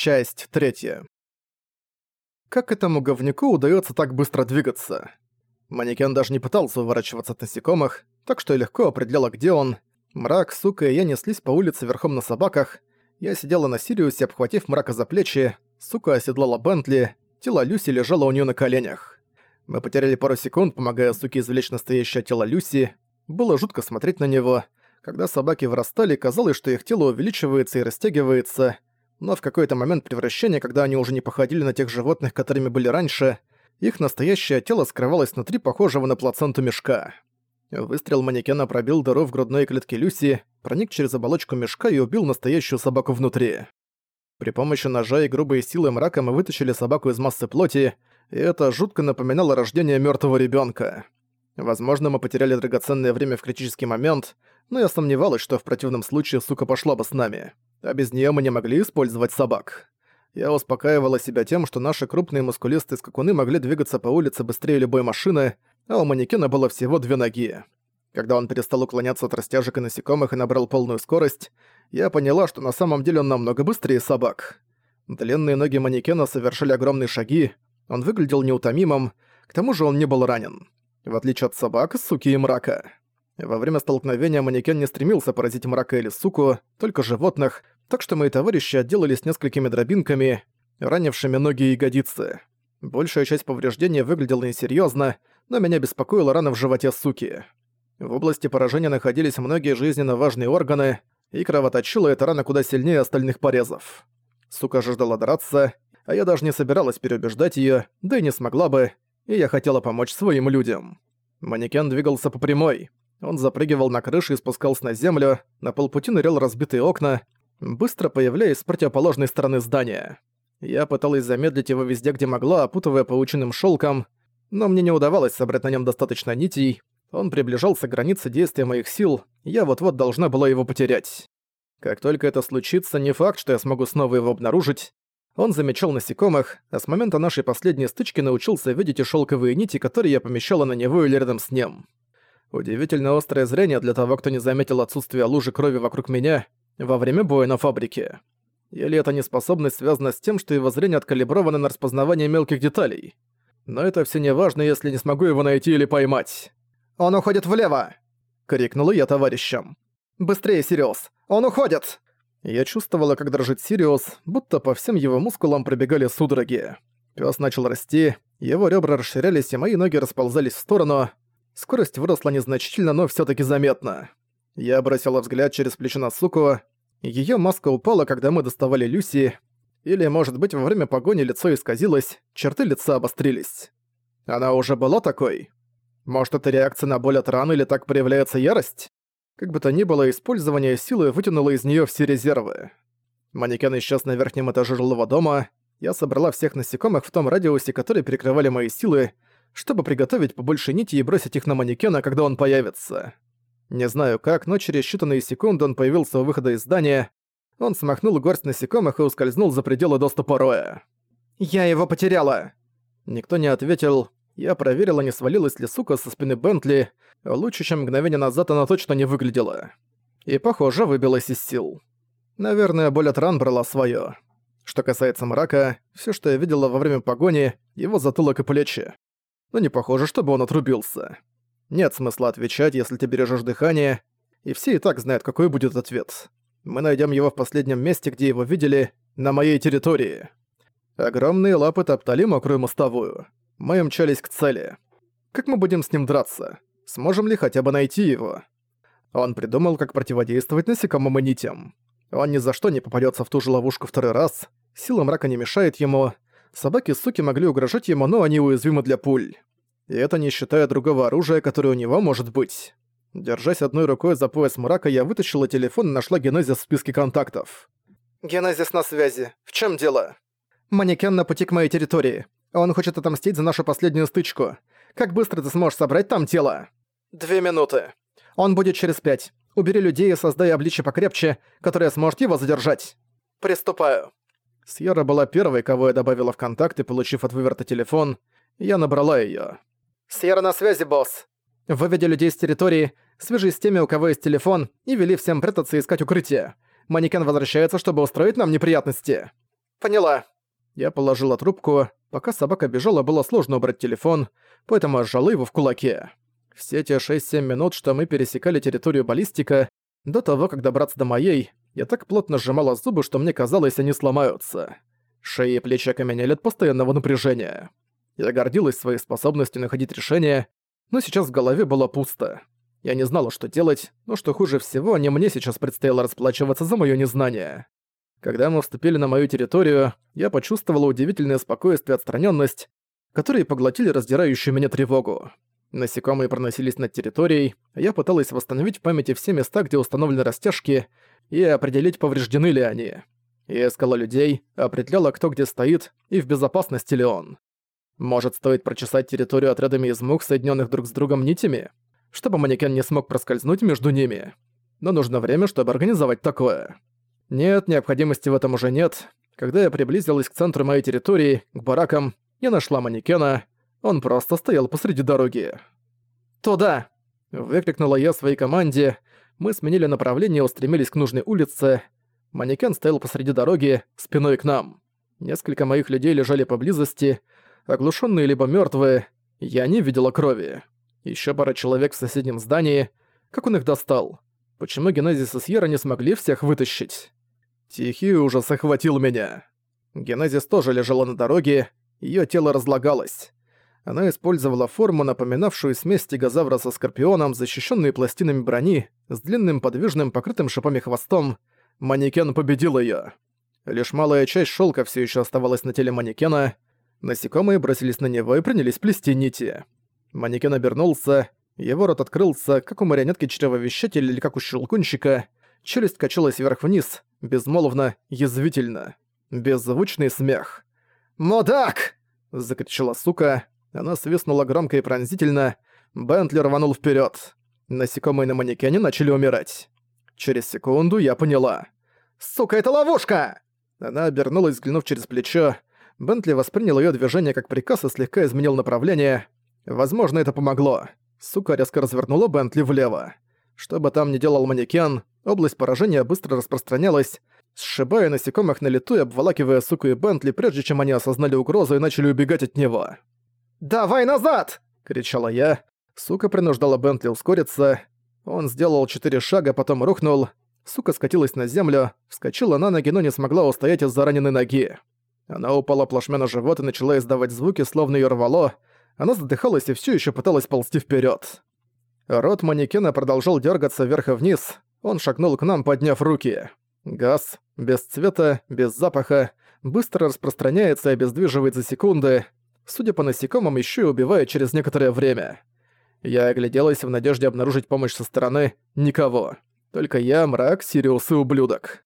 Часть третья. Как этому говнюку удается так быстро двигаться? Манекен даже не пытался уворачиваться от насекомых, так что я легко определяла, где он. Мрак, сука и я неслись по улице верхом на собаках. Я сидела на Сириусе, обхватив мрака за плечи. Сука оседлала Бентли, тело Люси лежало у нее на коленях. Мы потеряли пару секунд, помогая суке извлечь настоящее тело Люси. Было жутко смотреть на него. Когда собаки вырастали, казалось, что их тело увеличивается и растягивается, но в какой-то момент превращения, когда они уже не походили на тех животных, которыми были раньше, их настоящее тело скрывалось внутри похожего на плаценту мешка. Выстрел манекена пробил дыру в грудной клетке Люси, проник через оболочку мешка и убил настоящую собаку внутри. При помощи ножа и грубой силы мрака мы вытащили собаку из массы плоти, и это жутко напоминало рождение мертвого ребенка. Возможно, мы потеряли драгоценное время в критический момент, но я сомневалась, что в противном случае сука пошла бы с нами а без нее мы не могли использовать собак. Я успокаивала себя тем, что наши крупные мускулистые скакуны могли двигаться по улице быстрее любой машины, а у манекена было всего две ноги. Когда он перестал уклоняться от растяжек и насекомых и набрал полную скорость, я поняла, что на самом деле он намного быстрее собак. Длинные ноги манекена совершили огромные шаги, он выглядел неутомимым, к тому же он не был ранен. В отличие от собак, суки и мрака. Во время столкновения манекен не стремился поразить мрака или суку, только животных, так что мои товарищи отделались несколькими дробинками, ранившими ноги и ягодицы. Большая часть повреждения выглядела несерьёзно, но меня беспокоила рана в животе суки. В области поражения находились многие жизненно важные органы, и кровоточила эта рана куда сильнее остальных порезов. Сука жаждала драться, а я даже не собиралась переубеждать её, да и не смогла бы, и я хотела помочь своим людям. Манекен двигался по прямой. Он запрыгивал на крышу и спускался на землю, на полпути нырял разбитые окна, быстро появляясь с противоположной стороны здания. Я пыталась замедлить его везде, где могла, опутывая паучиным шелком, но мне не удавалось собрать на нем достаточно нитей. Он приближался к границе действия моих сил, я вот-вот должна была его потерять. Как только это случится, не факт, что я смогу снова его обнаружить. Он замечал насекомых, а с момента нашей последней стычки научился видеть и шелковые нити, которые я помещала на него или рядом с ним. Удивительно острое зрение для того, кто не заметил отсутствие лужи крови вокруг меня во время боя на фабрике. Или эта неспособность связана с тем, что его зрение откалибровано на распознавание мелких деталей. Но это все не важно, если не смогу его найти или поймать. «Он уходит влево!» — крикнула я товарищам. «Быстрее, Сириус! Он уходит!» Я чувствовала, как дрожит Сириус, будто по всем его мускулам пробегали судороги. Пёс начал расти, его ребра расширялись, и мои ноги расползались в сторону. Скорость выросла незначительно, но все таки заметно. Я бросила взгляд через плечо на суку. Ее маска упала, когда мы доставали Люси. Или, может быть, во время погони лицо исказилось, черты лица обострились. Она уже была такой? Может, это реакция на боль от раны или так проявляется ярость? Как бы то ни было, использование силы вытянуло из нее все резервы. Манекен исчез на верхнем этаже жилого дома. Я собрала всех насекомых в том радиусе, который перекрывали мои силы, чтобы приготовить побольше нити и бросить их на манекена, когда он появится. Не знаю как, но через считанные секунды он появился у выхода из здания. Он смахнул горсть насекомых и ускользнул за пределы доступа Роя. «Я его потеряла!» Никто не ответил. Я проверила, не свалилась ли сука со спины Бентли. Лучше, чем мгновение назад она точно не выглядела. И, похоже, выбилась из сил. Наверное, боль от ран брала своё. Что касается мрака, все, что я видела во время погони, его затылок и плечи но не похоже, чтобы он отрубился. Нет смысла отвечать, если ты бережешь дыхание, и все и так знают, какой будет ответ. Мы найдем его в последнем месте, где его видели, на моей территории. Огромные лапы топтали мокрую мостовую. Мы мчались к цели. Как мы будем с ним драться? Сможем ли хотя бы найти его? Он придумал, как противодействовать насекомым и нитям. Он ни за что не попадется в ту же ловушку второй раз, сила мрака не мешает ему, Собаки-суки могли угрожать ему, но они уязвимы для пуль. И это не считая другого оружия, которое у него может быть. Держась одной рукой за пояс мрака, я вытащила телефон и нашла Генезис в списке контактов. «Генезис на связи. В чем дело?» «Манекен на пути к моей территории. Он хочет отомстить за нашу последнюю стычку. Как быстро ты сможешь собрать там тело?» «Две минуты. Он будет через пять. Убери людей и создай обличье покрепче, которое сможет его задержать». «Приступаю». Сьерра была первой, кого я добавила в контакты, получив от выверта телефон. Я набрала её. «Сьерра на связи, босс!» «Выведи людей с территории, свяжись с теми, у кого есть телефон, и вели всем прятаться и искать укрытие. Манекен возвращается, чтобы устроить нам неприятности». «Поняла». Я положила трубку. Пока собака бежала, было сложно убрать телефон, поэтому сжала его в кулаке. Все те 6-7 минут, что мы пересекали территорию баллистика, до того, как добраться до моей, я так плотно сжимала зубы, что мне казалось, они сломаются. Шеи и плечи окаменели от постоянного напряжения. Я гордилась своей способностью находить решения, но сейчас в голове было пусто. Я не знала, что делать, но что хуже всего, не мне сейчас предстояло расплачиваться за моё незнание. Когда мы вступили на мою территорию, я почувствовала удивительное спокойствие и отстранённость, которые поглотили раздирающую меня тревогу. Насекомые проносились над территорией, а я пыталась восстановить в памяти все места, где установлены растяжки, и определить, повреждены ли они. Я искала людей, определяла, кто где стоит, и в безопасности ли он. Может, стоит прочесать территорию отрядами из мух, соединенных друг с другом нитями? Чтобы манекен не смог проскользнуть между ними. Но нужно время, чтобы организовать такое. Нет, необходимости в этом уже нет. Когда я приблизилась к центру моей территории, к баракам, я нашла манекена. Он просто стоял посреди дороги. «Туда!» — выкрикнула я своей команде. Мы сменили направление и устремились к нужной улице. Манекен стоял посреди дороги, спиной к нам. Несколько моих людей лежали поблизости, оглушенные либо мертвые. Я не видела крови. Еще пара человек в соседнем здании. Как он их достал? Почему Генезис и Сьерра не смогли всех вытащить? Тихий ужас охватил меня. Генезис тоже лежала на дороге, ее тело разлагалось. Она использовала форму, напоминавшую смесь стегозавра со скорпионом, защищенные пластинами брони, с длинным подвижным покрытым шипами хвостом. Манекен победил ее. Лишь малая часть шелка все еще оставалась на теле манекена. Насекомые бросились на него и принялись плести нити. Манекен обернулся, его рот открылся, как у марионетки чревовещателя или как у щелкунчика. Челюсть качалась вверх-вниз, безмолвно, язвительно. Беззвучный смех. «Мудак!» — закричала сука. Она свистнула громко и пронзительно. Бентли рванул вперед. Насекомые на манекене начали умирать. Через секунду я поняла. «Сука, это ловушка!» Она обернулась, взглянув через плечо. Бентли воспринял ее движение как приказ и слегка изменил направление. Возможно, это помогло. Сука резко развернула Бентли влево. Что бы там ни делал манекен, область поражения быстро распространялась, сшибая насекомых на лету и обволакивая суку и Бентли, прежде чем они осознали угрозу и начали убегать от него. «Давай назад!» — кричала я. Сука принуждала Бентли ускориться. Он сделал четыре шага, потом рухнул. Сука скатилась на землю, вскочила на ноги, но не смогла устоять из-за раненой ноги. Она упала плашмя на живот и начала издавать звуки, словно её рвало, она задыхалась и все еще пыталась ползти вперед. Рот манекена продолжал дергаться вверх и вниз. Он шагнул к нам, подняв руки. Газ, без цвета, без запаха, быстро распространяется и обездвиживает за секунды. Судя по насекомым, еще и убивает через некоторое время. Я огляделась в надежде обнаружить помощь со стороны. Никого. Только я, мрак, Сириус и ублюдок.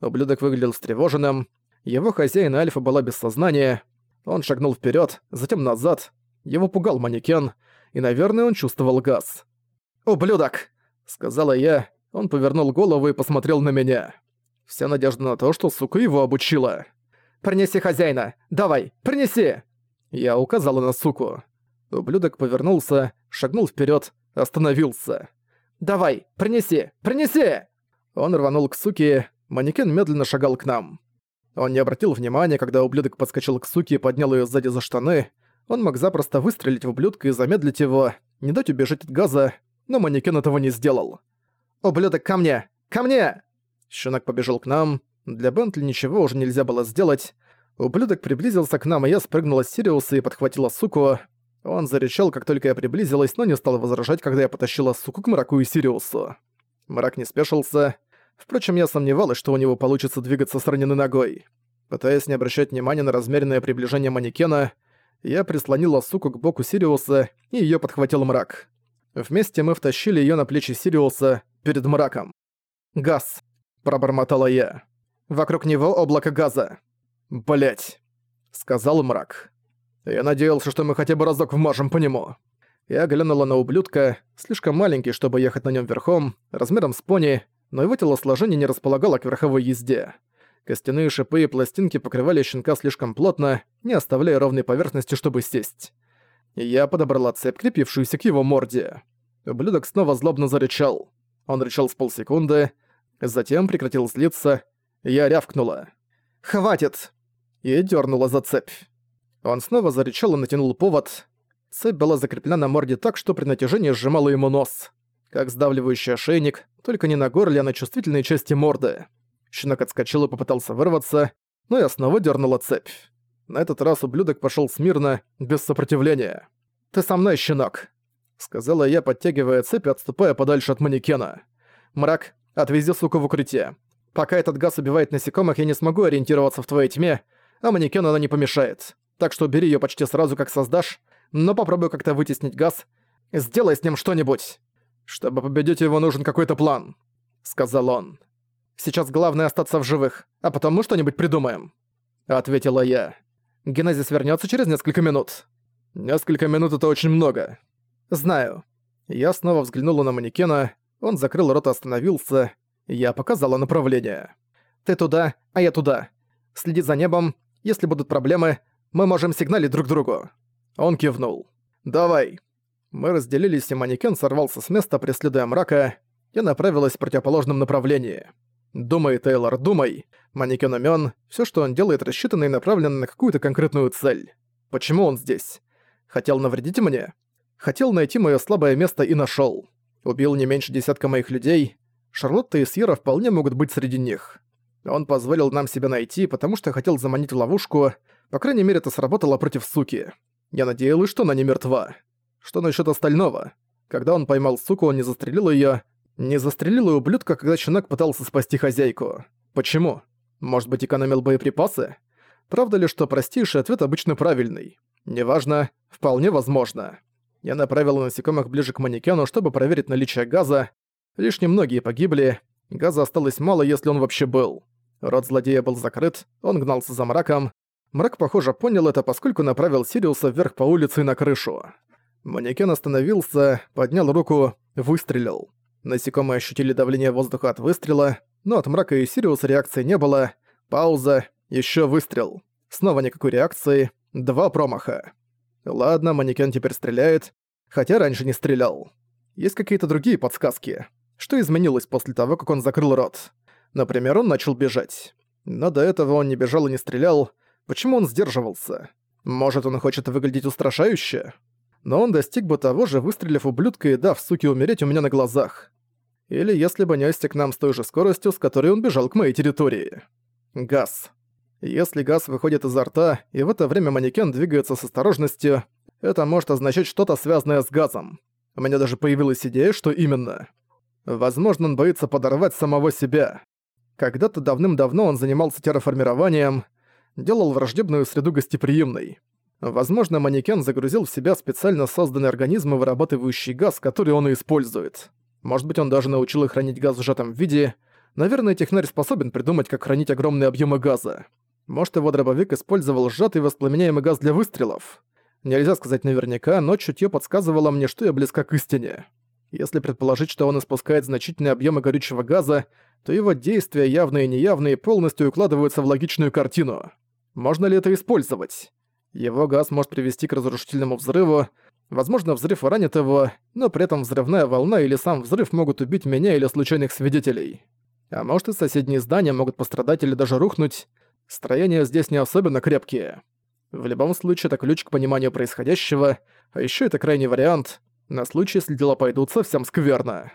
Ублюдок выглядел встревоженным. Его хозяин Альфа была без сознания. Он шагнул вперед, затем назад, его пугал манекен, и, наверное, он чувствовал газ. «Ублюдок!» — сказала я. Он повернул голову и посмотрел на меня. Вся надежда на то, что сука его обучила. «Принеси хозяина! Давай, принеси!» Я указала на суку. Ублюдок повернулся, шагнул вперед, остановился. «Давай, принеси! Принеси!» Он рванул к суке, манекен медленно шагал к нам. Он не обратил внимания, когда ублюдок подскочил к суке и поднял ее сзади за штаны, он мог запросто выстрелить в ублюдка и замедлить его, не дать убежать от газа, но манекен этого не сделал. «Ублюдок, ко мне! Ко мне!» Щенок побежал к нам. Для Бентли ничего уже нельзя было сделать. Ублюдок приблизился к нам, и я спрыгнула с Сириуса и подхватила суку. Он зарычал, как только я приблизилась, но не стал возражать, когда я потащила суку к мраку и Сириусу. Мрак не спешился. Впрочем, я сомневалась, что у него получится двигаться с раненой ногой. Пытаясь не обращать внимания на размеренное приближение манекена, я прислонила суку к боку Сириуса, и её подхватил мрак. Вместе мы втащили её на плечи Сириуса перед мраком. «Газ», — пробормотала я. «Вокруг него облако газа». «Блядь», — сказал мрак. «Я надеялся, что мы хотя бы разок вмажем по нему». Я глянула на ублюдка, слишком маленький, чтобы ехать на нём верхом, размером с пони, но его телосложение не располагало к верховой езде. Костяные шипы и пластинки покрывали щенка слишком плотно, не оставляя ровной поверхности, чтобы сесть. Я подобрала цепь, крепившуюся к его морде. Ублюдок снова злобно зарычал. Он рычал с полсекунды, затем прекратил злиться. Я рявкнула. «Хватит!» и дернула за цепь. Он снова зарычал и натянул повод. Цепь была закреплена на морде так, что при натяжении сжимала ему нос. Как сдавливающий ошейник, только не на горле, а на чувствительной части морды. Щенок отскочил и попытался вырваться, но я снова дернула цепь. На этот раз ублюдок пошел смирно, без сопротивления. «Ты со мной, щенок!» — сказала я, подтягивая цепь и отступая подальше от манекена. «Мрак, отвези суку в укрытие. Пока этот газ убивает насекомых, я не смогу ориентироваться в твоей тьме, а манекену она не помешает. Так что бери её почти сразу, как создашь, но попробуй как-то вытеснить газ. Сделай с ним что-нибудь. Чтобы победить его, нужен какой-то план», — сказал он. «Сейчас главное остаться в живых, а потом мы что-нибудь придумаем», — ответила я. «Генезис вернётся через несколько минут». «Несколько минут — это очень много». «Знаю». Я снова взглянула на манекена, он закрыл рот и остановился, я показала направление. «Ты туда, а я туда. Следи за небом. Если будут проблемы, мы можем сигналить друг другу». Он кивнул. «Давай». Мы разделились, и манекен сорвался с места, преследуя мрака. Я направилась в противоположном направлении. «Думай, Тейлор, думай. Манекен умён. Всё, что он делает, рассчитано и направлено на какую-то конкретную цель. Почему он здесь? Хотел навредить мне? Хотел найти моё слабое место и нашёл. Убил не меньше десятка моих людей. Шарлотта и Сьерра вполне могут быть среди них. Он позволил нам себя найти, потому что хотел заманить ловушку. По крайней мере, это сработало против суки. Я надеялась, что она не мертва. Что насчет остального? Когда он поймал суку, он не застрелил ее, Не застрелил и ублюдка, когда щенок пытался спасти хозяйку. Почему? Может быть, экономил боеприпасы? Правда ли, что простейший ответ обычно правильный? Неважно, вполне возможно. Я направил насекомых ближе к манекену, чтобы проверить наличие газа. Лишь немногие погибли, газа осталось мало, если он вообще был. Рот злодея был закрыт, он гнался за мраком. Мрак, похоже, понял это, поскольку направил Сириуса вверх по улице и на крышу. Манекен остановился, поднял руку, выстрелил. Насекомые ощутили давление воздуха от выстрела, но от мрака и Сириуса реакции не было. Пауза, еще выстрел. Снова никакой реакции, два промаха. Ладно, манекен теперь стреляет, хотя раньше не стрелял. Есть какие-то другие подсказки. Что изменилось после того, как он закрыл рот? Например, он начал бежать. Но до этого он не бежал и не стрелял. Почему он сдерживался? Может, он хочет выглядеть устрашающе? Но он достиг бы того же, выстрелив ублюдка и дав суке умереть у меня на глазах. Или если бы нёсся к нам с той же скоростью, с которой он бежал к моей территории. Газ. Если газ выходит изо рта, и в это время манекен двигается с осторожностью, это может означать что-то связанное с газом. У меня даже появилась идея, что именно. Возможно, он боится подорвать самого себя. Когда-то давным-давно он занимался терраформированием, делал враждебную среду гостеприимной. Возможно, манекен загрузил в себя специально созданный организм, вырабатывающий газ, который он и использует. Может быть, он даже научил их хранить газ в сжатом виде. Наверное, технарь способен придумать, как хранить огромные объемы газа. Может, его дробовик использовал сжатый воспламеняемый газ для выстрелов. Нельзя сказать наверняка, но чутье подсказывало мне, что я близка к истине. Если предположить, что он испускает значительные объемы горючего газа, то его действия, явные и неявные, полностью укладываются в логичную картину. Можно ли это использовать? Его газ может привести к разрушительному взрыву. Возможно, взрыв ранит его, но при этом взрывная волна или сам взрыв могут убить меня или случайных свидетелей. А может и соседние здания могут пострадать или даже рухнуть. Строения здесь не особенно крепкие. В любом случае, это ключ к пониманию происходящего, а еще это крайний вариант, на случай, если дела пойдут совсем скверно.